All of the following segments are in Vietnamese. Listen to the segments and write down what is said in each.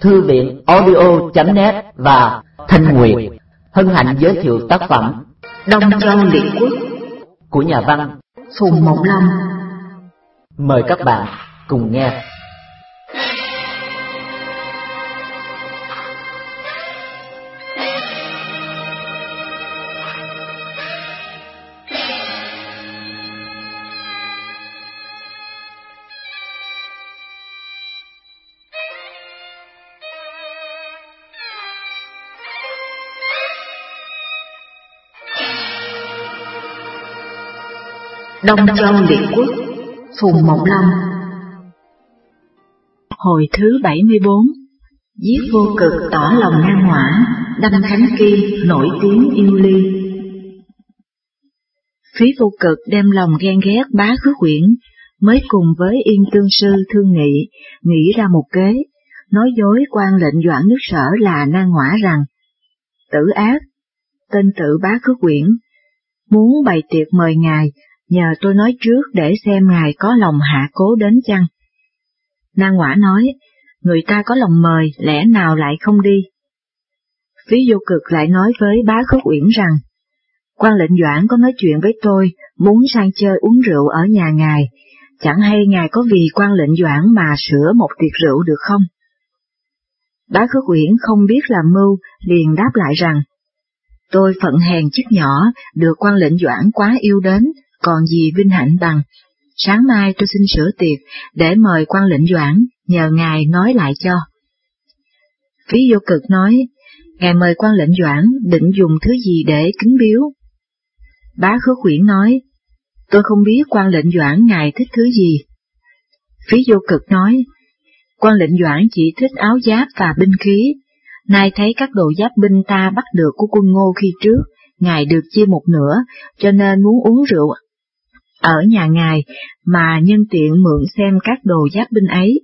Thư viện audio.net và Thanh Nguyệt hân hạnh giới thiệu tác phẩm Đông Châu Liệt Quốc của nhà văn Phùng Mộng Lâm. Mời các bạn cùng nghe. Đông Châu Liệt Quốc Phùng Mộng Long Hồi thứ 74 Giết vô cực tỏ lòng ngang hỏa, đâm khánh kim nổi tiếng yêu ly. Phí vô cực đem lòng ghen ghét bá khứ quyển, mới cùng với yên tương sư thương nghị, nghĩ ra một kế, nói dối quan lệnh doãn nước sở là nan hỏa rằng, tử ác, tên tự bá khứ quyển, muốn bày tiệc mời ngài nhờ tôi nói trước để xem ngài có lòng hạ cố đến chăng. Nang quả nói, người ta có lòng mời, lẽ nào lại không đi? Phí vô cực lại nói với bá Khúc uyển rằng, quan lệnh doãn có nói chuyện với tôi, muốn sang chơi uống rượu ở nhà ngài, chẳng hay ngài có vì quan lệnh doãn mà sửa một tiệc rượu được không? Bá Khúc uyển không biết là mưu, liền đáp lại rằng, tôi phận hèn chức nhỏ, được quan lệnh doãn quá yêu đến, còn gì vinh hạnh bằng. Sáng mai tôi xin sửa tiệc để mời quan lệnh doãn, nhờ ngài nói lại cho. Phí vô cực nói, ngài mời quan lệnh doãn định dùng thứ gì để kính biếu. Bá khứa khuyển nói, tôi không biết quan lệnh doãn ngài thích thứ gì. Phí vô cực nói, quan lệnh doãn chỉ thích áo giáp và binh khí, nay thấy các đồ giáp binh ta bắt được của quân ngô khi trước, ngài được chia một nửa, cho nên muốn uống rượu ở nhà ngài mà nhân tiện mượn xem các đồ giáp binh ấy.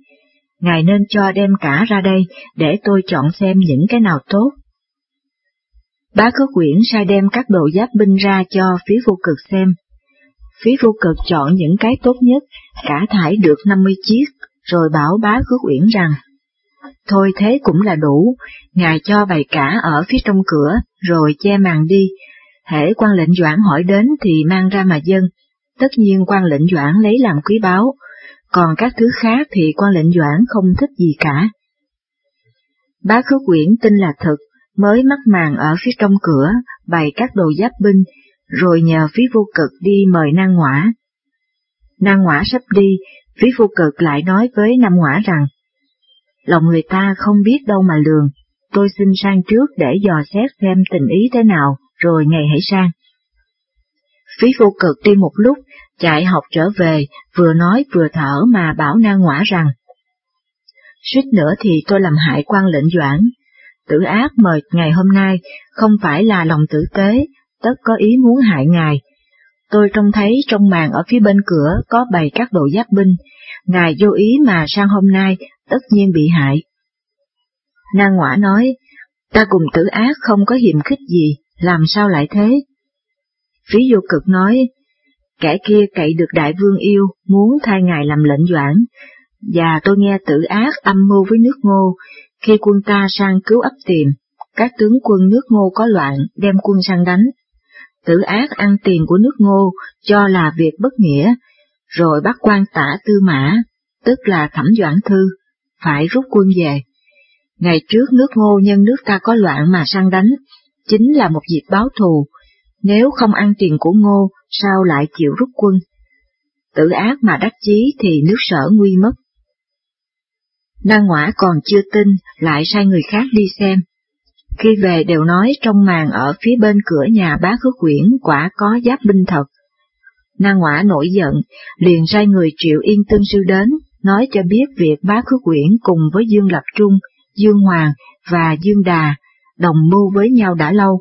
Ngài nên cho đem cả ra đây để tôi chọn xem những cái nào tốt. Bá Khất Quyển sai đem các đồ giáp binh ra cho phía vô cực xem. Phí vô cực chọn những cái tốt nhất, cả thải được 50 chiếc, rồi bảo bá Khất Quyển rằng, Thôi thế cũng là đủ, ngài cho bày cả ở phía trong cửa, rồi che màn đi, hễ quan lệnh doãn hỏi đến thì mang ra mà dân, tất nhiên quan lệnh doãn lấy làm quý báu, còn các thứ khác thì quan lệnh doãn không thích gì cả. Bá khứ quyển tin là thật, mới mắc màn ở phía trong cửa, bày các đồ giáp binh, rồi nhờ phí vô cực đi mời nang ngõa. Nang ngõa sắp đi, phí vô cực lại nói với Nam ngõa rằng, lòng người ta không biết đâu mà lường, tôi xin sang trước để dò xét xem tình ý thế nào, rồi ngày hãy sang. Phí vô cực đi một lúc, chạy học trở về, vừa nói vừa thở mà bảo na ngõa rằng, suýt nữa thì tôi làm hại quan lệnh doãn, tử ác mời ngày hôm nay không phải là lòng tử tế, tất có ý muốn hại ngài. Tôi trông thấy trong màn ở phía bên cửa có bày các đồ giáp binh, ngài vô ý mà sang hôm nay tất nhiên bị hại. Na ngõa nói, ta cùng tử ác không có hiềm khích gì, làm sao lại thế? Phí vô cực nói, kẻ kia cậy được đại vương yêu, muốn thay ngài làm lệnh doãn, và tôi nghe tử ác âm mưu với nước ngô, khi quân ta sang cứu ấp tiền các tướng quân nước ngô có loạn đem quân sang đánh. Tử ác ăn tiền của nước ngô cho là việc bất nghĩa, rồi bắt quan tả tư mã, tức là thẩm doãn thư, phải rút quân về. Ngày trước nước ngô nhân nước ta có loạn mà sang đánh, chính là một dịp báo thù, nếu không ăn tiền của ngô, sao lại chịu rút quân? tự ác mà đắc chí thì nước sở nguy mất. Năng ngoã còn chưa tin, lại sai người khác đi xem. Khi về đều nói trong màn ở phía bên cửa nhà bá khứ quyển quả có giáp binh thật. Na ngoã nổi giận, liền sai người triệu yên tân sư đến, nói cho biết việc bá khứ quyển cùng với Dương Lập Trung, Dương Hoàng và Dương Đà đồng mưu với nhau đã lâu,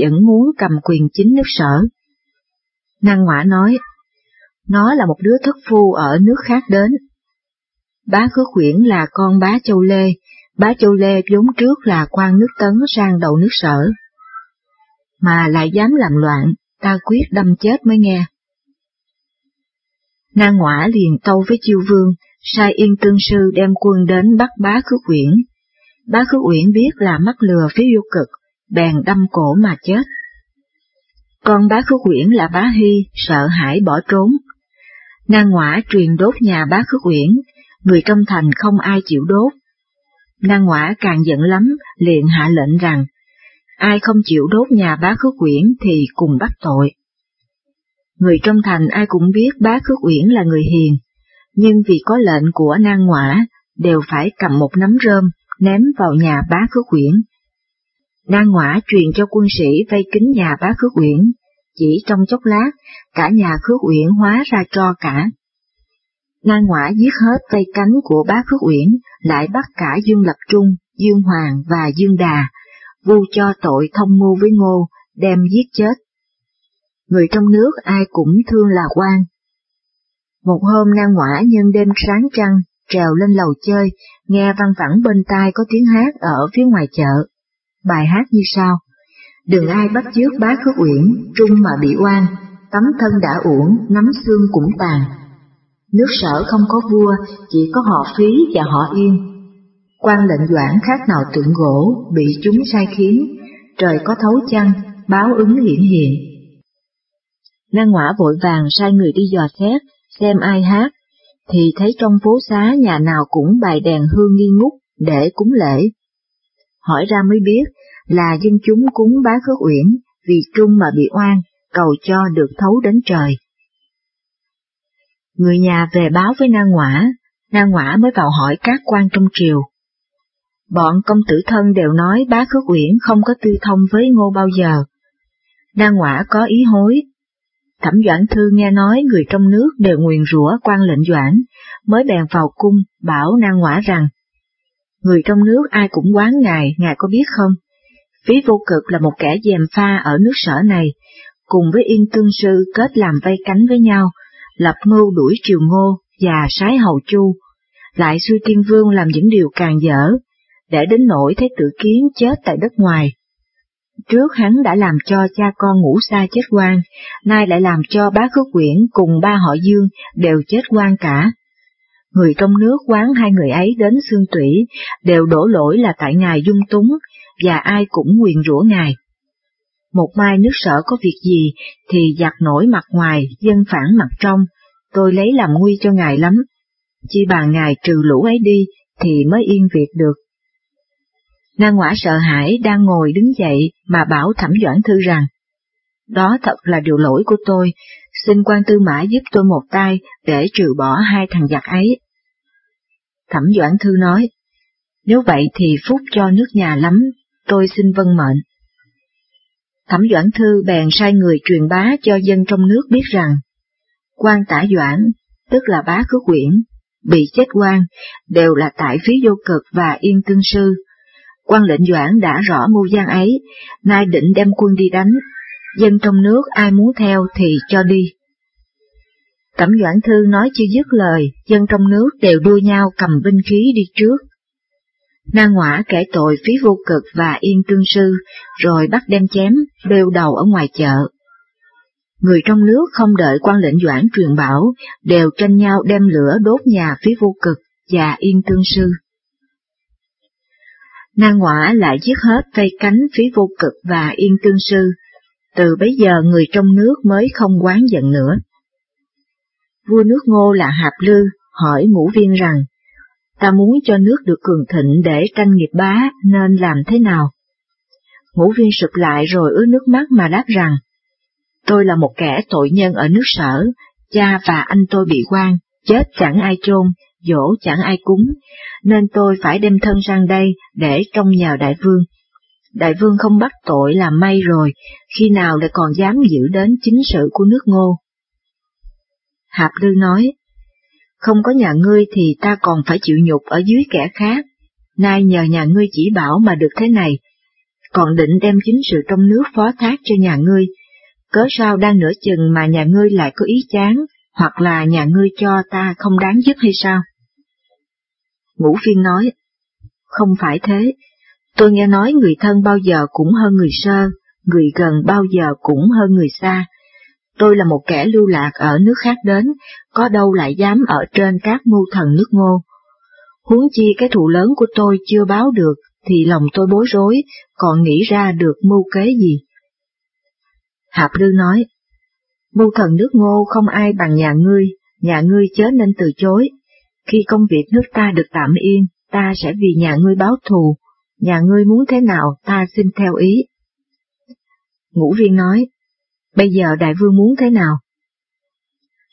vẫn muốn cầm quyền chính nước sở. Năng ngoã nói, nó là một đứa thất phu ở nước khác đến. Bá Khứ Quyển là con bá Châu Lê, bá Châu Lê vốn trước là quan nước tấn sang đầu nước sở. Mà lại dám làm loạn, ta quyết đâm chết mới nghe. Nang ngõa liền tâu với chiêu vương, sai yên tương sư đem quân đến bắt bá khứ quyển. Bá Khứ Quyển biết là mắc lừa phía vô cực, bèn đâm cổ mà chết. Con bá Khước Uyển là bá Hy, sợ hãi bỏ trốn. Nang ngõa truyền đốt nhà bá Khước Uyển, người trong thành không ai chịu đốt. Nang ngõa càng giận lắm, liền hạ lệnh rằng, ai không chịu đốt nhà bá Khước Uyển thì cùng bắt tội. Người trong thành ai cũng biết bá Khước Uyển là người hiền, nhưng vì có lệnh của nang ngõa, đều phải cầm một nắm rơm, ném vào nhà bá Khước Uyển. Nang ngõa truyền cho quân sĩ vây kính nhà bá Khước Uyển, chỉ trong chốc lát, cả nhà Khước Uyển hóa ra cho cả. Nang ngõa giết hết vây cánh của bá Khước Uyển, lại bắt cả Dương Lập Trung, Dương Hoàng và Dương Đà, vu cho tội thông mưu với Ngô, đem giết chết. Người trong nước ai cũng thương là quan. Một hôm nang ngõa nhân đêm sáng trăng, trèo lên lầu chơi, nghe văng vẳng bên tai có tiếng hát ở phía ngoài chợ. Bài hát như sau. Đừng ai bắt chước bá khước uyển, trung mà bị oan, tấm thân đã uổng, nắm xương cũng tàn. Nước sở không có vua, chỉ có họ phí và họ yên. quan lệnh doãn khác nào tượng gỗ, bị chúng sai khiến, trời có thấu chăng, báo ứng hiển hiện. Lan Ngoã vội vàng sai người đi dò xét, xem ai hát, thì thấy trong phố xá nhà nào cũng bài đèn hương nghi ngút để cúng lễ. Hỏi ra mới biết là dân chúng cúng bá khước uyển vì trung mà bị oan, cầu cho được thấu đến trời. Người nhà về báo với Na Ngoã, Na Ngoã mới vào hỏi các quan trong triều. Bọn công tử thân đều nói bá khước uyển không có tư thông với ngô bao giờ. Na Ngoã có ý hối, Thẩm Doãn Thư nghe nói người trong nước đều nguyền rủa quan lệnh Doãn, mới bèn vào cung bảo Na Ngoã rằng, người trong nước ai cũng quán ngài, ngài có biết không? Phí vô cực là một kẻ dèm pha ở nước sở này, cùng với Yên cương Sư kết làm vây cánh với nhau, lập mưu đuổi triều ngô và sái hầu chu, lại suy tiên vương làm những điều càng dở, để đến nỗi thấy tự kiến chết tại đất ngoài. Trước hắn đã làm cho cha con ngủ xa chết quan, nay lại làm cho bá khước quyển cùng ba họ dương đều chết quan cả. Người trong nước quán hai người ấy đến xương tủy, đều đổ lỗi là tại ngài dung túng, và ai cũng nguyền rủa ngài. Một mai nước sở có việc gì thì giặt nổi mặt ngoài, dân phản mặt trong, tôi lấy làm nguy cho ngài lắm. Chỉ bà ngài trừ lũ ấy đi thì mới yên việc được. Na Ngoã sợ hãi đang ngồi đứng dậy mà bảo Thẩm Doãn Thư rằng, đó thật là điều lỗi của tôi, xin quan tư mã giúp tôi một tay để trừ bỏ hai thằng giặc ấy. Thẩm Doãn Thư nói, nếu vậy thì phúc cho nước nhà lắm, tôi xin vân mệnh. Thẩm Doãn Thư bèn sai người truyền bá cho dân trong nước biết rằng, quan tả Doãn, tức là bá cứ quyển, bị chết quan, đều là tại phí vô cực và yên tương sư, quan lệnh Doãn đã rõ mưu gian ấy, nay định đem quân đi đánh, dân trong nước ai muốn theo thì cho đi. Cẩm Doãn Thư nói chưa dứt lời, dân trong nước đều đua nhau cầm binh khí đi trước. Na Ngoã kể tội phí vô cực và yên tương sư, rồi bắt đem chém, đeo đầu ở ngoài chợ. Người trong nước không đợi quan lệnh Doãn truyền bảo, đều tranh nhau đem lửa đốt nhà phí vô cực và yên tương sư. Na Ngoã lại giết hết cây cánh phí vô cực và yên tương sư, từ bấy giờ người trong nước mới không quán giận nữa. Vua nước ngô là Hạp Lư hỏi ngũ viên rằng, ta muốn cho nước được cường thịnh để tranh nghiệp bá nên làm thế nào? Ngũ viên sụp lại rồi ướt nước mắt mà đáp rằng, tôi là một kẻ tội nhân ở nước sở, cha và anh tôi bị quan, chết chẳng ai chôn, dỗ chẳng ai cúng, nên tôi phải đem thân sang đây để trông nhờ đại vương. Đại vương không bắt tội là may rồi, khi nào lại còn dám giữ đến chính sự của nước ngô. Hạp Lư nói, không có nhà ngươi thì ta còn phải chịu nhục ở dưới kẻ khác, nay nhờ nhà ngươi chỉ bảo mà được thế này, còn định đem chính sự trong nước phó thác cho nhà ngươi, cớ sao đang nửa chừng mà nhà ngươi lại có ý chán, hoặc là nhà ngươi cho ta không đáng giúp hay sao? Ngũ phiên nói, không phải thế, tôi nghe nói người thân bao giờ cũng hơn người sơ, người gần bao giờ cũng hơn người xa. Tôi là một kẻ lưu lạc ở nước khác đến, có đâu lại dám ở trên các mưu thần nước ngô. Huống chi cái thù lớn của tôi chưa báo được, thì lòng tôi bối rối, còn nghĩ ra được mưu kế gì. Hạp Lư nói, mưu thần nước ngô không ai bằng nhà ngươi, nhà ngươi chớ nên từ chối. Khi công việc nước ta được tạm yên, ta sẽ vì nhà ngươi báo thù, nhà ngươi muốn thế nào ta xin theo ý. Ngũ viên nói, bây giờ đại vương muốn thế nào?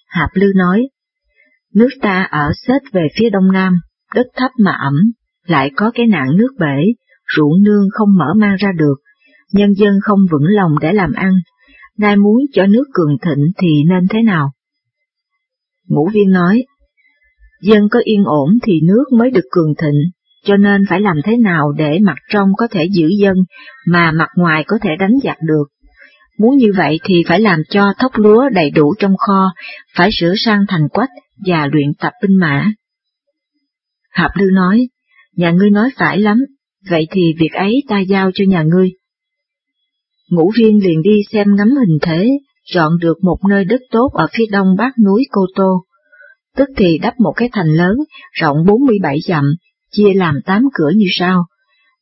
Hạp Lư nói, nước ta ở xếp về phía đông nam, đất thấp mà ẩm, lại có cái nạn nước bể, ruộng nương không mở mang ra được, nhân dân không vững lòng để làm ăn, nay muốn cho nước cường thịnh thì nên thế nào? Ngũ viên nói, dân có yên ổn thì nước mới được cường thịnh, cho nên phải làm thế nào để mặt trong có thể giữ dân, mà mặt ngoài có thể đánh giặc được. Muốn như vậy thì phải làm cho thóc lúa đầy đủ trong kho, phải sửa sang thành quách và luyện tập binh mã. Hạp Lư nói, nhà ngươi nói phải lắm, vậy thì việc ấy ta giao cho nhà ngươi. Ngũ viên liền đi xem ngắm hình thế, chọn được một nơi đất tốt ở phía đông bắc núi Cô Tô. Tức thì đắp một cái thành lớn, rộng 47 dặm, chia làm tám cửa như sau.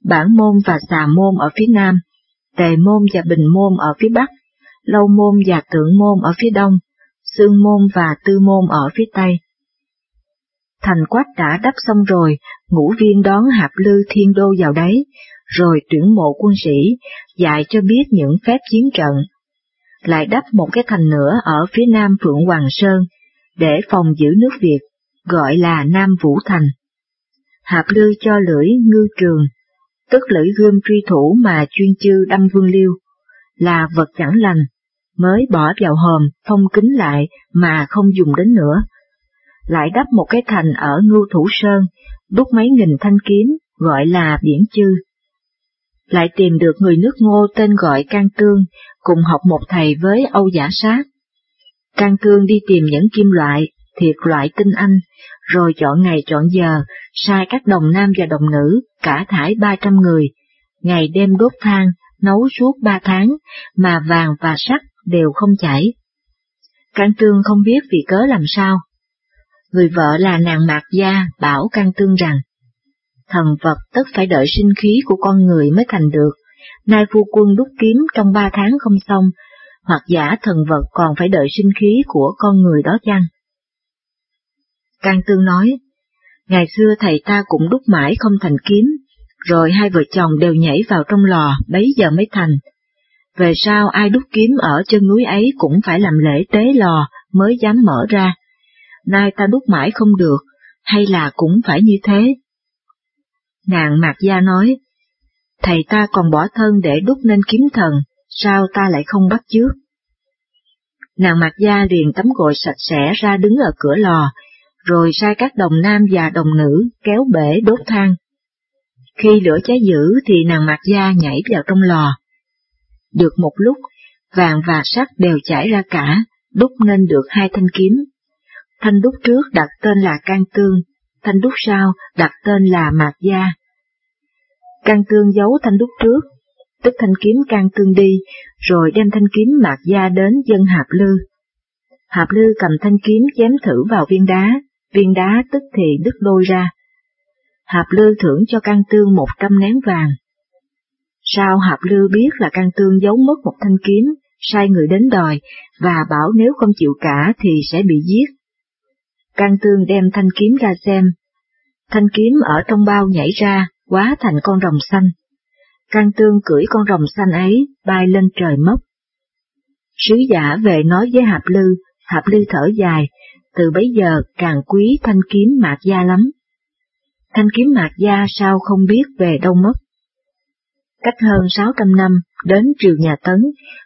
Bản môn và xà môn ở phía nam, tề môn và bình môn ở phía bắc, lâu môn và tượng môn ở phía đông, Sương môn và tư môn ở phía tây. Thành quách đã đắp xong rồi, ngũ viên đón hạp lư thiên đô vào đấy, rồi tuyển mộ quân sĩ, dạy cho biết những phép chiến trận. Lại đắp một cái thành nữa ở phía nam Phượng Hoàng Sơn, để phòng giữ nước Việt, gọi là Nam Vũ Thành. Hạp lư cho lưỡi ngư trường, tức lưỡi gươm truy thủ mà chuyên chư đâm vương liêu, là vật chẳng lành, mới bỏ vào hòm, phong kính lại mà không dùng đến nữa. Lại đắp một cái thành ở Ngưu Thủ Sơn, đúc mấy nghìn thanh kiếm, gọi là biển chư. Lại tìm được người nước ngô tên gọi Can Cương, cùng học một thầy với Âu Giả Sát. Can Cương đi tìm những kim loại, thiệt loại tinh anh, rồi chọn ngày chọn giờ, sai các đồng nam và đồng nữ, cả thải ba trăm người, ngày đêm đốt than, nấu suốt ba tháng, mà vàng và sắt đều không chảy. Can Tương không biết vì cớ làm sao. Người vợ là nàng Mạc Gia bảo Can Tương rằng, thần vật tất phải đợi sinh khí của con người mới thành được, nay phu quân đúc kiếm trong ba tháng không xong, hoặc giả thần vật còn phải đợi sinh khí của con người đó chăng? Can Tương nói, ngày xưa thầy ta cũng đúc mãi không thành kiếm, rồi hai vợ chồng đều nhảy vào trong lò, bấy giờ mới thành. Về sau ai đúc kiếm ở chân núi ấy cũng phải làm lễ tế lò mới dám mở ra. Nay ta đúc mãi không được, hay là cũng phải như thế? Nàng Mạc Gia nói, thầy ta còn bỏ thân để đúc nên kiếm thần, sao ta lại không bắt chước? Nàng Mạc Gia liền tắm gội sạch sẽ ra đứng ở cửa lò, rồi sai các đồng nam và đồng nữ kéo bể đốt than. Khi lửa cháy dữ thì nàng mặt Gia nhảy vào trong lò. Được một lúc, vàng và sắt đều chảy ra cả, đúc nên được hai thanh kiếm. Thanh đúc trước đặt tên là Can Tương, thanh đúc sau đặt tên là Mạc Gia. Can Tương giấu thanh đúc trước, tức thanh kiếm Can Tương đi, rồi đem thanh kiếm Mạc Gia đến dân Hạp Lư. Hạp Lư cầm thanh kiếm chém thử vào viên đá, viên đá tức thì đứt đôi ra. Hạp Lư thưởng cho Can Tương một trăm nén vàng. Sao Hạp Lư biết là Can Tương giấu mất một thanh kiếm, sai người đến đòi, và bảo nếu không chịu cả thì sẽ bị giết. Can Tương đem thanh kiếm ra xem. Thanh kiếm ở trong bao nhảy ra, quá thành con rồng xanh. Can Tương cưỡi con rồng xanh ấy, bay lên trời mất. Sứ giả về nói với Hạp Lư, Hạp Lư thở dài, từ bấy giờ càng quý thanh kiếm mạc gia lắm. Thanh kiếm mạc gia sao không biết về đâu mất. Cách hơn sáu trăm năm, đến triều nhà Tấn,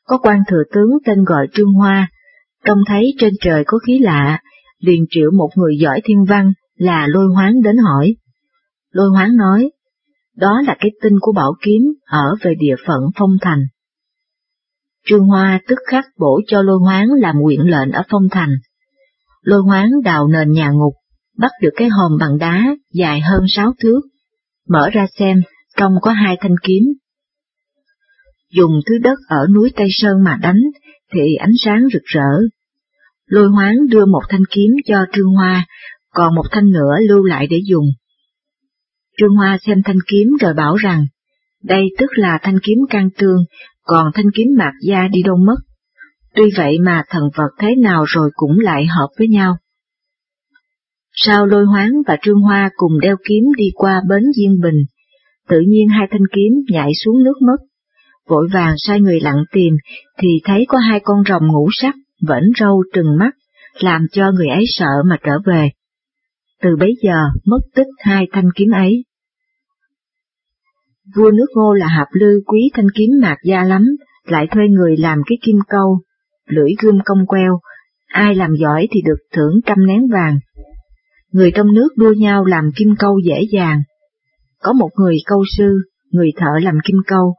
có quan thừa tướng tên gọi Trương Hoa, trông thấy trên trời có khí lạ, liền triệu một người giỏi thiên văn là lôi hoáng đến hỏi. Lôi hoáng nói, đó là cái tinh của bảo kiếm ở về địa phận phong thành. Trương Hoa tức khắc bổ cho lôi hoáng làm nguyện lệnh ở phong thành. Lôi hoáng đào nền nhà ngục, bắt được cái hòm bằng đá dài hơn sáu thước, mở ra xem, trong có hai thanh kiếm. Dùng thứ đất ở núi Tây Sơn mà đánh, thì ánh sáng rực rỡ. Lôi hoáng đưa một thanh kiếm cho Trương Hoa, còn một thanh nữa lưu lại để dùng. Trương Hoa xem thanh kiếm rồi bảo rằng, đây tức là thanh kiếm can tương, còn thanh kiếm mạc gia đi đâu mất. Tuy vậy mà thần vật thế nào rồi cũng lại hợp với nhau. Sau lôi hoáng và Trương Hoa cùng đeo kiếm đi qua bến Diên Bình, tự nhiên hai thanh kiếm nhảy xuống nước mất. Vội vàng sai người lặn tìm, thì thấy có hai con rồng ngũ sắc, vẫn râu trừng mắt, làm cho người ấy sợ mà trở về. Từ bấy giờ mất tích hai thanh kiếm ấy. Vua nước ngô là Hạp Lư quý thanh kiếm mạc gia lắm, lại thuê người làm cái kim câu, lưỡi gươm cong queo, ai làm giỏi thì được thưởng trăm nén vàng. Người trong nước đua nhau làm kim câu dễ dàng. Có một người câu sư, người thợ làm kim câu,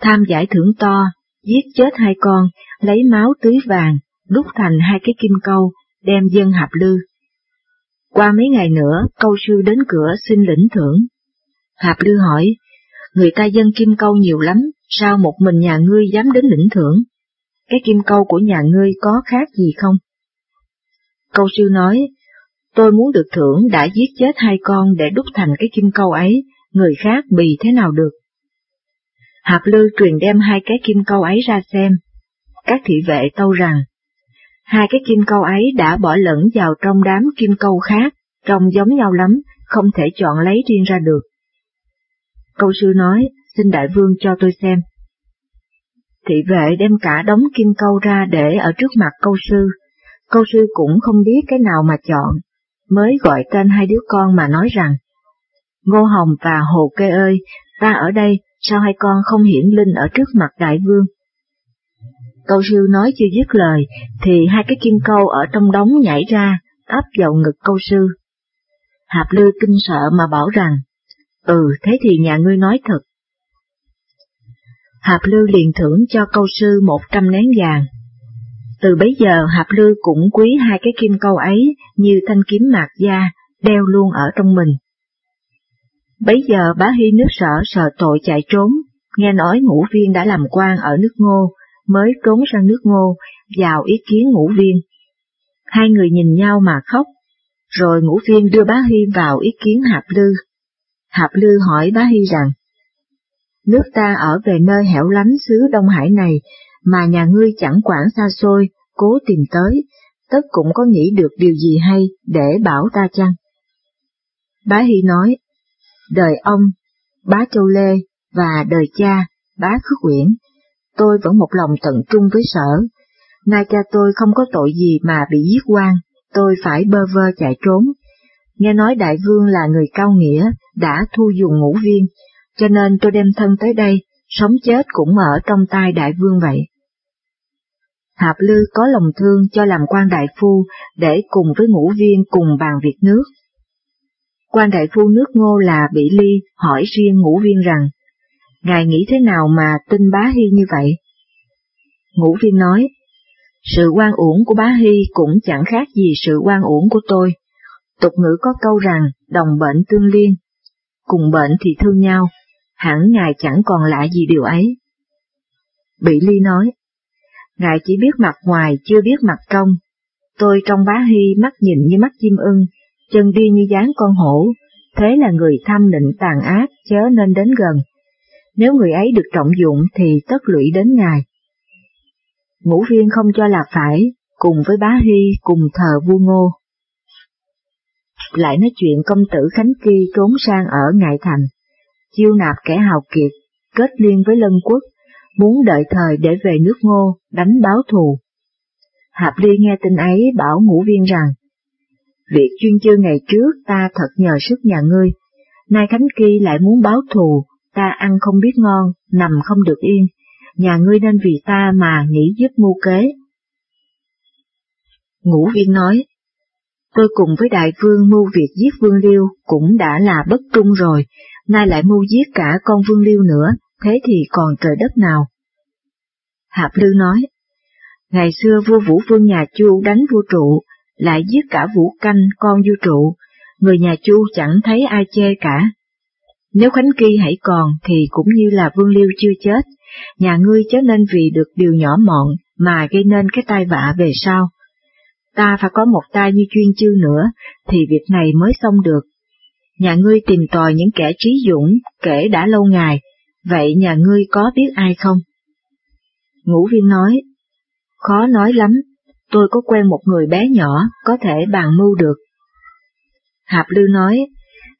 tham giải thưởng to, giết chết hai con, lấy máu tưới vàng, đúc thành hai cái kim câu, đem dân hạp lư. Qua mấy ngày nữa, câu sư đến cửa xin lĩnh thưởng. Hạp lư hỏi, người ta dân kim câu nhiều lắm, sao một mình nhà ngươi dám đến lĩnh thưởng? Cái kim câu của nhà ngươi có khác gì không? Câu sư nói, tôi muốn được thưởng đã giết chết hai con để đúc thành cái kim câu ấy, người khác bì thế nào được. Hạp Lư truyền đem hai cái kim câu ấy ra xem. Các thị vệ tâu rằng, hai cái kim câu ấy đã bỏ lẫn vào trong đám kim câu khác, trông giống nhau lắm, không thể chọn lấy riêng ra được. Câu sư nói, xin đại vương cho tôi xem. Thị vệ đem cả đống kim câu ra để ở trước mặt câu sư, câu sư cũng không biết cái nào mà chọn, mới gọi tên hai đứa con mà nói rằng, Ngô Hồng và Hồ Kê ơi, ta ở đây, sao hai con không hiển linh ở trước mặt đại vương? Câu sư nói chưa dứt lời, thì hai cái kim câu ở trong đống nhảy ra, áp vào ngực câu sư. Hạp Lư kinh sợ mà bảo rằng, ừ thế thì nhà ngươi nói thật. Hạp Lư liền thưởng cho câu sư một trăm nén vàng. Từ bấy giờ Hạp Lư cũng quý hai cái kim câu ấy như thanh kiếm mạc gia, đeo luôn ở trong mình. Bấy giờ bá Hy nước sở sợ tội chạy trốn, nghe nói ngũ viên đã làm quan ở nước ngô, mới trốn sang nước ngô, vào ý kiến ngũ viên. Hai người nhìn nhau mà khóc, rồi ngũ viên đưa bá Hy vào ý kiến Hạp Lư. Hạp Lư hỏi bá Hy rằng, nước ta ở về nơi hẻo lánh xứ Đông Hải này, mà nhà ngươi chẳng quản xa xôi, cố tìm tới, tất cũng có nghĩ được điều gì hay để bảo ta chăng? Bá Hy nói, đời ông, bá Châu Lê và đời cha, bá Khước Quyển, tôi vẫn một lòng tận trung với sở. Nay cha tôi không có tội gì mà bị giết quan, tôi phải bơ vơ chạy trốn. Nghe nói đại vương là người cao nghĩa, đã thu dùng ngũ viên, cho nên tôi đem thân tới đây, sống chết cũng ở trong tay đại vương vậy. Hạp Lư có lòng thương cho làm quan đại phu để cùng với ngũ viên cùng bàn việc nước. Quan đại phu nước ngô là Bị Ly hỏi riêng ngũ viên rằng, Ngài nghĩ thế nào mà tin bá Hy như vậy? Ngũ viên nói, sự quan uổng của bá Hy cũng chẳng khác gì sự quan uổng của tôi. Tục ngữ có câu rằng, đồng bệnh tương liên, cùng bệnh thì thương nhau, hẳn ngài chẳng còn lạ gì điều ấy. Bị Ly nói, ngài chỉ biết mặt ngoài chưa biết mặt trong, tôi trong bá Hy mắt nhìn như mắt chim ưng, chân đi như dáng con hổ, thế là người tham định tàn ác chớ nên đến gần. Nếu người ấy được trọng dụng thì tất lụy đến ngài. Ngũ viên không cho là phải, cùng với bá Hy cùng thờ vua ngô. Lại nói chuyện công tử Khánh Kỳ trốn sang ở Ngại Thành, chiêu nạp kẻ hào kiệt, kết liên với lân quốc, muốn đợi thời để về nước ngô, đánh báo thù. Hạp Ly nghe tin ấy bảo ngũ viên rằng, Việc chuyên chư ngày trước ta thật nhờ sức nhà ngươi, nay Khánh Kỳ lại muốn báo thù, ta ăn không biết ngon, nằm không được yên, nhà ngươi nên vì ta mà nghĩ giúp mưu kế. Ngũ viên nói, tôi cùng với đại vương mưu việc giết vương liêu cũng đã là bất trung rồi, nay lại mưu giết cả con vương liêu nữa, thế thì còn trời đất nào? Hạp Lư nói, ngày xưa vua Vũ Vương nhà Chu đánh vua trụ, lại giết cả Vũ Canh con du trụ, người nhà Chu chẳng thấy ai chê cả. Nếu Khánh Kỳ hãy còn thì cũng như là Vương Liêu chưa chết, nhà ngươi chớ nên vì được điều nhỏ mọn mà gây nên cái tai vạ về sau. Ta phải có một tay như chuyên chư nữa, thì việc này mới xong được nhà ngươi tìm tòi những kẻ trí dũng kể đã lâu ngày, vậy nhà ngươi có biết ai không? Ngũ viên nói, khó nói lắm, tôi có quen một người bé nhỏ, có thể bàn mưu được. Hạp Lư nói,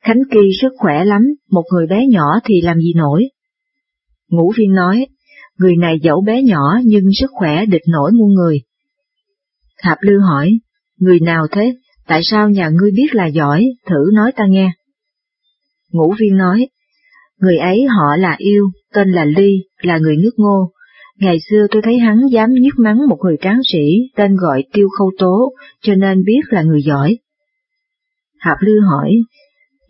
Khánh Kỳ sức khỏe lắm, một người bé nhỏ thì làm gì nổi. Ngũ viên nói, người này dẫu bé nhỏ nhưng sức khỏe địch nổi muôn người. Hạp Lư hỏi, người nào thế, tại sao nhà ngươi biết là giỏi, thử nói ta nghe. Ngũ viên nói, người ấy họ là Yêu, tên là Ly, là người nước ngô. Ngày xưa tôi thấy hắn dám nhức mắng một người tráng sĩ tên gọi Tiêu Khâu Tố, cho nên biết là người giỏi. Hạp Lư hỏi,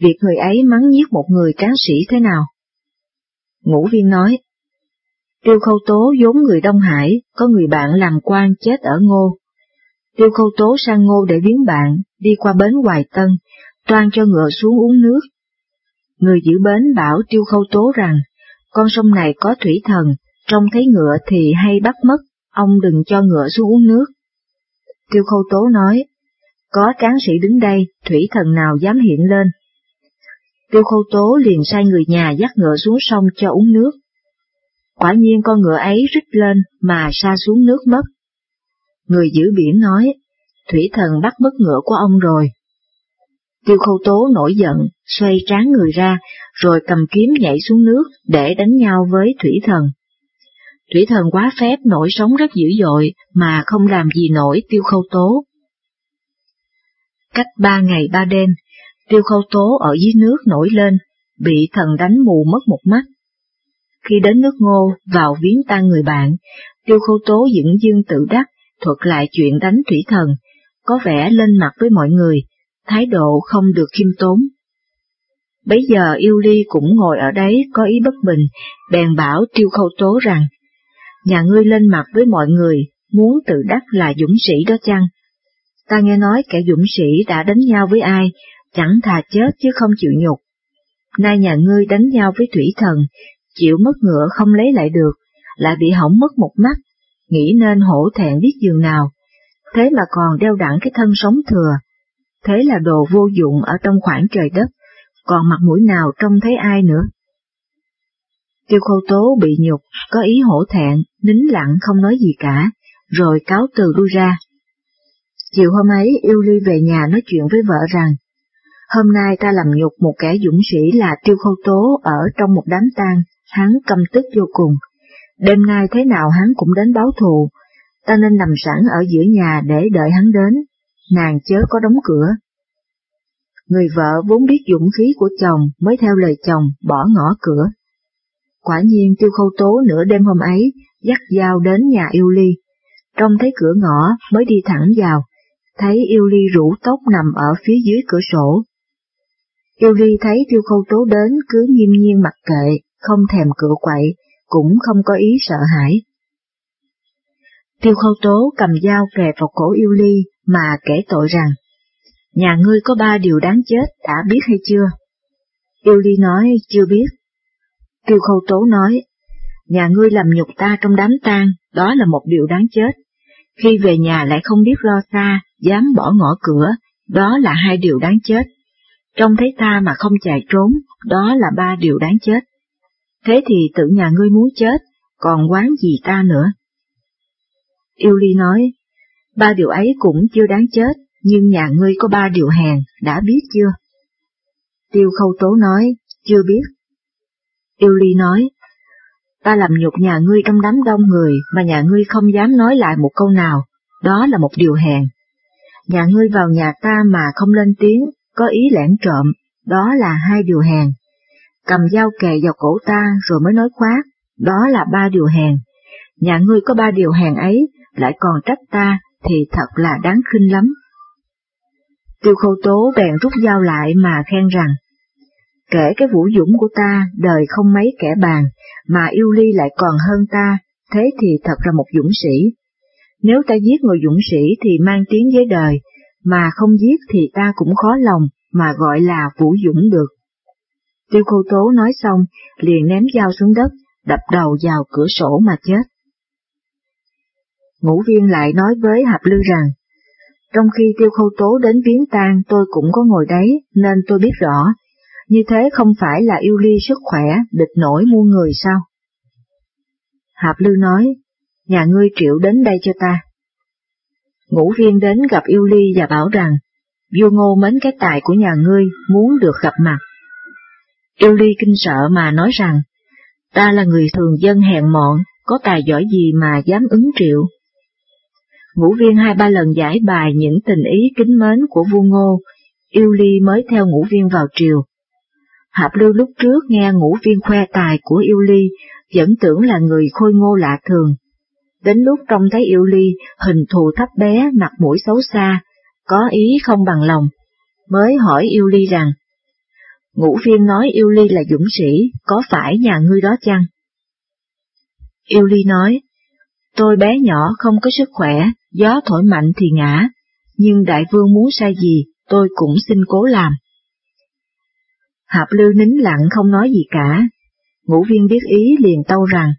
việc người ấy mắng giết một người tráng sĩ thế nào? Ngũ viên nói, Tiêu Khâu Tố vốn người Đông Hải, có người bạn làm quan chết ở Ngô. Tiêu Khâu Tố sang Ngô để viếng bạn, đi qua bến Hoài Tân, toan cho ngựa xuống uống nước. Người giữ bến bảo Tiêu Khâu Tố rằng, con sông này có thủy thần, trông thấy ngựa thì hay bắt mất, ông đừng cho ngựa xuống uống nước. Tiêu Khâu Tố nói, có tráng sĩ đứng đây, thủy thần nào dám hiện lên. Tiêu Khâu Tố liền sai người nhà dắt ngựa xuống sông cho uống nước. Quả nhiên con ngựa ấy rít lên mà xa xuống nước mất. Người giữ biển nói, thủy thần bắt mất ngựa của ông rồi. Tiêu khâu tố nổi giận, xoay trán người ra, rồi cầm kiếm nhảy xuống nước để đánh nhau với thủy thần. Thủy thần quá phép nổi sóng rất dữ dội mà không làm gì nổi tiêu khâu tố. Cách ba ngày ba đêm, tiêu khâu tố ở dưới nước nổi lên, bị thần đánh mù mất một mắt. Khi đến nước ngô vào viếng tang người bạn, tiêu khâu tố dưỡng dương tự đắc, thuật lại chuyện đánh thủy thần, có vẻ lên mặt với mọi người, thái độ không được khiêm tốn. Bấy giờ yêu ly cũng ngồi ở đấy có ý bất bình, bèn bảo tiêu khâu tố rằng, nhà ngươi lên mặt với mọi người, muốn tự đắc là dũng sĩ đó chăng? Ta nghe nói kẻ dũng sĩ đã đánh nhau với ai, chẳng thà chết chứ không chịu nhục. Nay nhà ngươi đánh nhau với thủy thần, chịu mất ngựa không lấy lại được, lại bị hỏng mất một mắt, nghĩ nên hổ thẹn biết giường nào, thế mà còn đeo đẳng cái thân sống thừa. Thế là đồ vô dụng ở trong khoảng trời đất, còn mặt mũi nào trông thấy ai nữa. Tiêu khâu tố bị nhục, có ý hổ thẹn, nín lặng không nói gì cả, rồi cáo từ lui ra. Chiều hôm ấy yêu ly về nhà nói chuyện với vợ rằng, hôm nay ta làm nhục một kẻ dũng sĩ là tiêu khâu tố ở trong một đám tang, hắn căm tức vô cùng. Đêm nay thế nào hắn cũng đến báo thù, ta nên nằm sẵn ở giữa nhà để đợi hắn đến, nàng chớ có đóng cửa. Người vợ vốn biết dũng khí của chồng mới theo lời chồng bỏ ngõ cửa. Quả nhiên tiêu khâu tố nửa đêm hôm ấy dắt dao đến nhà yêu ly, trông thấy cửa ngõ mới đi thẳng vào, thấy yêu ly rủ tóc nằm ở phía dưới cửa sổ. Yêu ly thấy tiêu khâu tố đến cứ nghiêm nhiên mặc kệ, không thèm cựa quậy, cũng không có ý sợ hãi. Tiêu khâu tố cầm dao kề vào cổ yêu ly mà kể tội rằng, nhà ngươi có ba điều đáng chết đã biết hay chưa? Yêu ly nói chưa biết. Tiêu khâu tố nói, nhà ngươi làm nhục ta trong đám tang, đó là một điều đáng chết. Khi về nhà lại không biết lo xa, dám bỏ ngõ cửa, đó là hai điều đáng chết. Trông thấy ta mà không chạy trốn, đó là ba điều đáng chết. Thế thì tự nhà ngươi muốn chết, còn quán gì ta nữa? Yêu Ly nói, ba điều ấy cũng chưa đáng chết, nhưng nhà ngươi có ba điều hèn, đã biết chưa? Tiêu Khâu Tố nói, chưa biết. Yêu Ly nói, ta làm nhục nhà ngươi trong đám đông người mà nhà ngươi không dám nói lại một câu nào, đó là một điều hèn. Nhà ngươi vào nhà ta mà không lên tiếng, có ý lẻn trộm, đó là hai điều hèn. Cầm dao kề vào cổ ta rồi mới nói khoác, đó là ba điều hèn. Nhà ngươi có ba điều hèn ấy, lại còn trách ta, thì thật là đáng khinh lắm. Tiêu khâu tố bèn rút dao lại mà khen rằng, kể cái vũ dũng của ta đời không mấy kẻ bàn, mà yêu ly lại còn hơn ta, thế thì thật là một dũng sĩ. Nếu ta giết người dũng sĩ thì mang tiếng với đời, mà không giết thì ta cũng khó lòng mà gọi là vũ dũng được. Tiêu khâu tố nói xong, liền ném dao xuống đất, đập đầu vào cửa sổ mà chết. Ngũ viên lại nói với Hạp Lư rằng, trong khi tiêu khâu tố đến viếng tang tôi cũng có ngồi đấy nên tôi biết rõ, như thế không phải là yêu ly sức khỏe, địch nổi muôn người sao? Hạp Lư nói, nhà ngươi triệu đến đây cho ta. Ngũ viên đến gặp yêu ly và bảo rằng, vua ngô mến cái tài của nhà ngươi muốn được gặp mặt. Yêu ly kinh sợ mà nói rằng, ta là người thường dân hèn mọn, có tài giỏi gì mà dám ứng triệu. Ngũ viên hai ba lần giải bài những tình ý kính mến của vua ngô, yêu ly mới theo ngũ viên vào triều. Hạp lưu lúc trước nghe ngũ viên khoe tài của yêu ly, vẫn tưởng là người khôi ngô lạ thường. Đến lúc trông thấy yêu ly, hình thù thấp bé, mặt mũi xấu xa, có ý không bằng lòng, mới hỏi yêu ly rằng, Ngũ viên nói yêu ly là dũng sĩ, có phải nhà ngươi đó chăng? Yêu ly nói, tôi bé nhỏ không có sức khỏe, gió thổi mạnh thì ngã, nhưng đại vương muốn sai gì, tôi cũng xin cố làm. Hạp lưu nín lặng không nói gì cả, ngũ viên biết ý liền tâu rằng,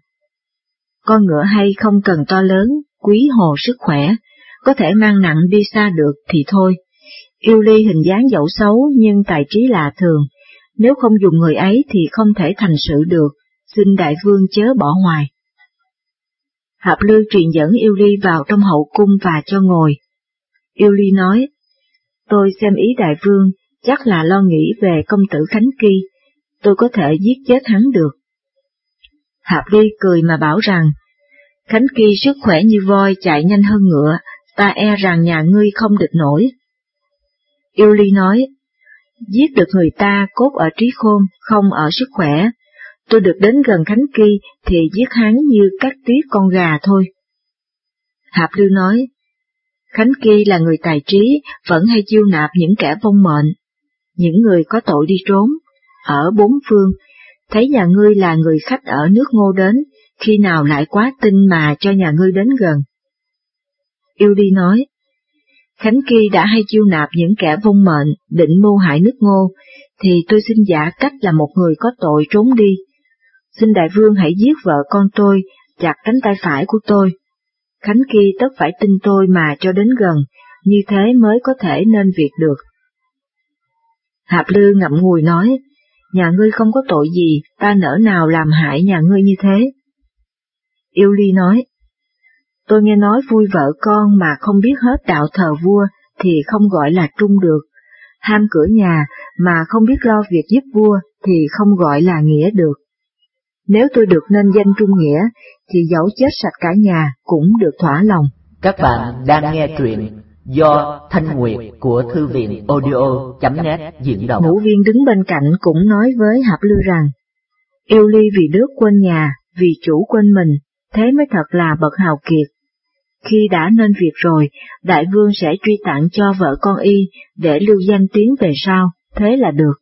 con ngựa hay không cần to lớn, quý hồ sức khỏe, có thể mang nặng đi xa được thì thôi. Yêu ly hình dáng dẫu xấu nhưng tài trí lạ thường, nếu không dùng người ấy thì không thể thành sự được, xin đại vương chớ bỏ hoài. Hạp Lư truyền dẫn Yêu Ly vào trong hậu cung và cho ngồi. Yêu Ly nói, tôi xem ý đại vương, chắc là lo nghĩ về công tử Khánh Kỳ, tôi có thể giết chết hắn được. Hạp Ly cười mà bảo rằng, Khánh Kỳ sức khỏe như voi chạy nhanh hơn ngựa, ta e rằng nhà ngươi không địch nổi. Yêu Ly nói, giết được người ta cốt ở trí khôn, không ở sức khỏe, tôi được đến gần Khánh Kỳ thì giết hắn như cắt tiết con gà thôi. Hạp Lưu nói, Khánh Kỳ là người tài trí, vẫn hay chiêu nạp những kẻ vong mệnh, những người có tội đi trốn, ở bốn phương, thấy nhà ngươi là người khách ở nước ngô đến, khi nào lại quá tin mà cho nhà ngươi đến gần. Yêu đi nói, Khánh Kỳ đã hay chiêu nạp những kẻ vong mệnh, định mưu hại nước ngô, thì tôi xin giả cách là một người có tội trốn đi, xin đại vương hãy giết vợ con tôi, chặt cánh tay phải của tôi. Khánh Kỳ tất phải tin tôi mà cho đến gần, như thế mới có thể nên việc được. Hạp Lư ngậm ngùi nói, nhà ngươi không có tội gì, ta nỡ nào làm hại nhà ngươi như thế. Yêu Ly nói, tôi nghe nói vui vợ con mà không biết hết đạo thờ vua thì không gọi là trung được, ham cửa nhà mà không biết lo việc giúp vua thì không gọi là nghĩa được. Nếu tôi được nên danh trung nghĩa, thì dẫu chết sạch cả nhà cũng được thỏa lòng. Các bạn đang nghe truyện do Thanh Nguyệt của Thư viện audio.net diễn đọc. Ngũ viên đứng bên cạnh cũng nói với Hạp Lưu rằng, yêu ly vì nước quên nhà, vì chủ quên mình, thế mới thật là bậc hào kiệt. Khi đã nên việc rồi, đại vương sẽ truy tặng cho vợ con y để lưu danh tiếng về sau, thế là được.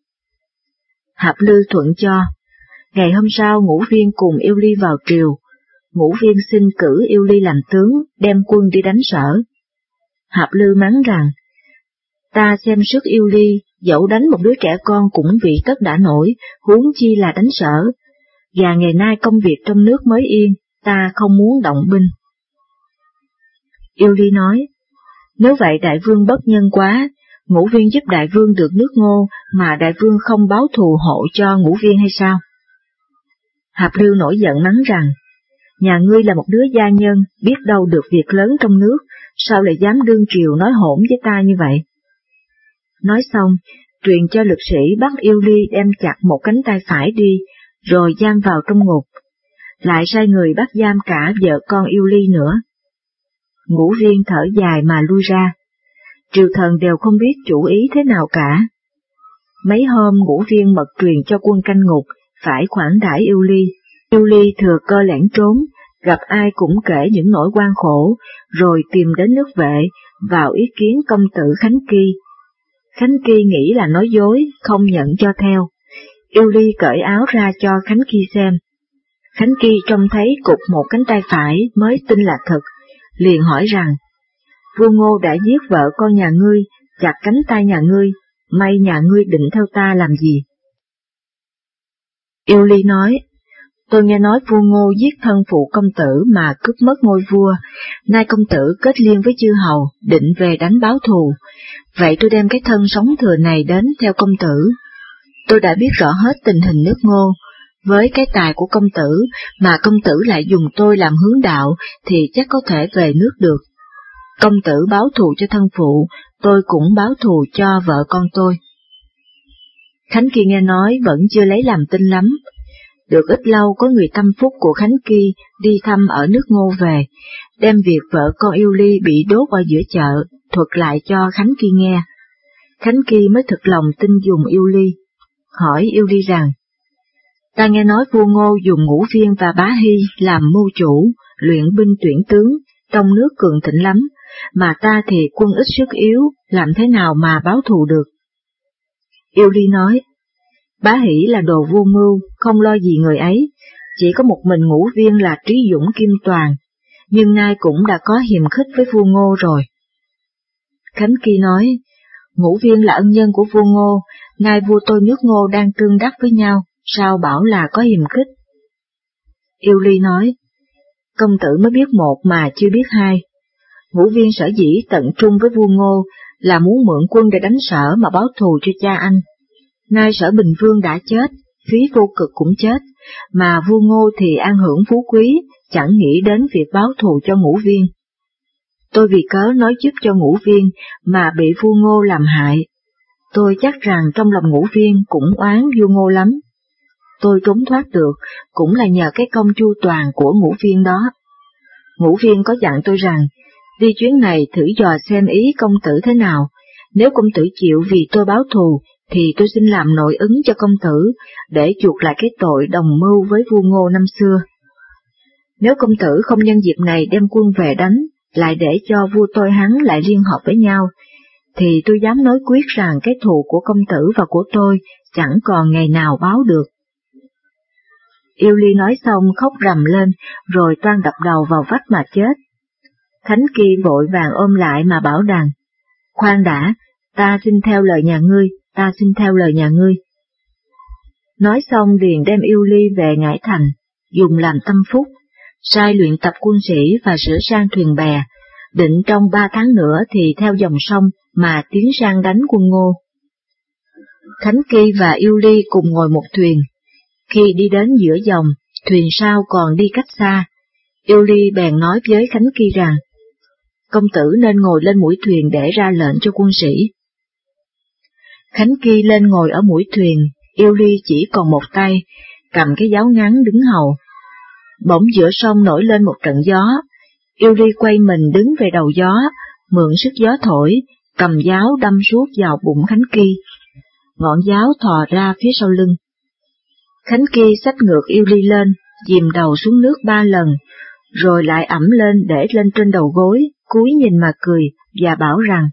Hạp Lư thuận cho, Ngày hôm sau ngũ viên cùng yêu ly vào triều, ngũ viên xin cử yêu ly làm tướng, đem quân đi đánh sở. Hạp lư mắng rằng, ta xem sức yêu ly, dẫu đánh một đứa trẻ con cũng vị tất đã nổi, huống chi là đánh sở, và ngày nay công việc trong nước mới yên, ta không muốn động binh. Yêu ly nói, nếu vậy đại vương bất nhân quá, ngũ viên giúp đại vương được nước ngô mà đại vương không báo thù hộ cho ngũ viên hay sao? Hạp Lưu nổi giận mắng rằng, nhà ngươi là một đứa gia nhân, biết đâu được việc lớn trong nước, sao lại dám đương triều nói hỗn với ta như vậy? Nói xong, truyền cho lực sĩ bắt yêu ly đem chặt một cánh tay phải đi, rồi giam vào trong ngục, lại sai người bắt giam cả vợ con yêu ly nữa. Ngũ viên thở dài mà lui ra, triều thần đều không biết chủ ý thế nào cả. Mấy hôm ngũ viên mật truyền cho quân canh ngục, phải khoản đãi yêu ly. Yêu ly thừa cơ lẻn trốn, gặp ai cũng kể những nỗi quan khổ, rồi tìm đến nước vệ, vào ý kiến công tử Khánh Kỳ. Khánh Kỳ nghĩ là nói dối, không nhận cho theo. Yêu ly cởi áo ra cho Khánh Kỳ xem. Khánh Kỳ trông thấy cục một cánh tay phải mới tin là thật, liền hỏi rằng, vua ngô đã giết vợ con nhà ngươi, chặt cánh tay nhà ngươi, may nhà ngươi định theo ta làm gì? Yêu Ly nói, tôi nghe nói vua ngô giết thân phụ công tử mà cướp mất ngôi vua, nay công tử kết liên với chư hầu, định về đánh báo thù, vậy tôi đem cái thân sống thừa này đến theo công tử. Tôi đã biết rõ hết tình hình nước ngô, với cái tài của công tử mà công tử lại dùng tôi làm hướng đạo thì chắc có thể về nước được. Công tử báo thù cho thân phụ, tôi cũng báo thù cho vợ con tôi. Khánh Kỳ nghe nói vẫn chưa lấy làm tin lắm. Được ít lâu có người tâm phúc của Khánh Kỳ đi thăm ở nước ngô về, đem việc vợ con yêu ly bị đốt ở giữa chợ, thuật lại cho Khánh Kỳ nghe. Khánh Kỳ mới thật lòng tin dùng yêu ly, hỏi yêu ly rằng, Ta nghe nói vua Ngô dùng ngũ viên và bá hy làm mưu chủ, luyện binh tuyển tướng, trong nước cường thịnh lắm, mà ta thì quân ít sức yếu, làm thế nào mà báo thù được? Yêu Ly nói, bá hỷ là đồ vô mưu, không lo gì người ấy, chỉ có một mình ngũ viên là trí dũng kim toàn, nhưng nay cũng đã có hiềm khích với vua Ngô rồi. Khánh Kỳ nói, ngũ viên là ân nhân của vua Ngô, nay vua tôi nước Ngô đang tương đắc với nhau, sao bảo là có hiềm khích? Yêu Ly nói, công tử mới biết một mà chưa biết hai. Ngũ viên sở dĩ tận trung với vua Ngô là muốn mượn quân để đánh sở mà báo thù cho cha anh. Nay sở Bình Vương đã chết, phí vô cực cũng chết, mà vua Ngô thì an hưởng phú quý, chẳng nghĩ đến việc báo thù cho ngũ viên. Tôi vì cớ nói giúp cho ngũ viên mà bị vua Ngô làm hại. Tôi chắc rằng trong lòng ngũ viên cũng oán vua Ngô lắm. Tôi trốn thoát được cũng là nhờ cái công chu toàn của ngũ viên đó. Ngũ viên có dặn tôi rằng, đi chuyến này thử dò xem ý công tử thế nào, nếu công tử chịu vì tôi báo thù, thì tôi xin làm nội ứng cho công tử, để chuộc lại cái tội đồng mưu với vua ngô năm xưa. Nếu công tử không nhân dịp này đem quân về đánh, lại để cho vua tôi hắn lại liên hợp với nhau, thì tôi dám nói quyết rằng cái thù của công tử và của tôi chẳng còn ngày nào báo được. Yêu Ly nói xong khóc rầm lên, rồi toan đập đầu vào vách mà chết. Khánh Kỳ vội vàng ôm lại mà bảo rằng, khoan đã, ta xin theo lời nhà ngươi, ta xin theo lời nhà ngươi. Nói xong liền đem Yêu Ly về Ngải Thành, dùng làm tâm phúc, sai luyện tập quân sĩ và sửa sang thuyền bè, định trong ba tháng nữa thì theo dòng sông mà tiến sang đánh quân ngô. Khánh Kỳ và Yêu Ly cùng ngồi một thuyền, khi đi đến giữa dòng, thuyền sao còn đi cách xa, Yêu Ly bèn nói với Khánh Kỳ rằng, công tử nên ngồi lên mũi thuyền để ra lệnh cho quân sĩ. Khánh Kỳ lên ngồi ở mũi thuyền, Yêu Ly chỉ còn một tay, cầm cái giáo ngắn đứng hầu. Bỗng giữa sông nổi lên một trận gió, Yêu Ly quay mình đứng về đầu gió, mượn sức gió thổi, cầm giáo đâm suốt vào bụng Khánh Kỳ. Ngọn giáo thò ra phía sau lưng. Khánh Kỳ xách ngược yêu ly lên, dìm đầu xuống nước ba lần, rồi lại ẩm lên để lên trên đầu gối, cúi nhìn mà cười và bảo rằng,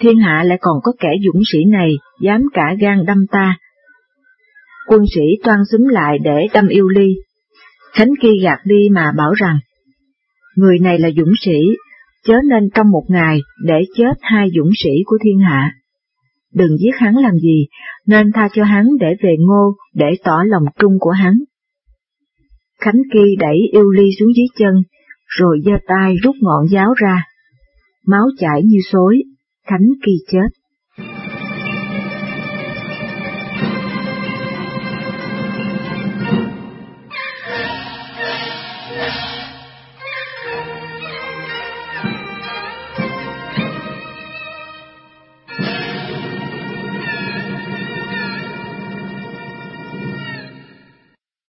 thiên hạ lại còn có kẻ dũng sĩ này dám cả gan đâm ta. Quân sĩ toan xúm lại để đâm yêu ly. Khánh Kỳ gạt đi mà bảo rằng, người này là dũng sĩ, chớ nên trong một ngày để chết hai dũng sĩ của thiên hạ đừng giết hắn làm gì, nên tha cho hắn để về ngô, để tỏ lòng trung của hắn. Khánh Kỳ đẩy yêu ly xuống dưới chân, rồi giơ tay rút ngọn giáo ra. Máu chảy như xối, Khánh Kỳ chết.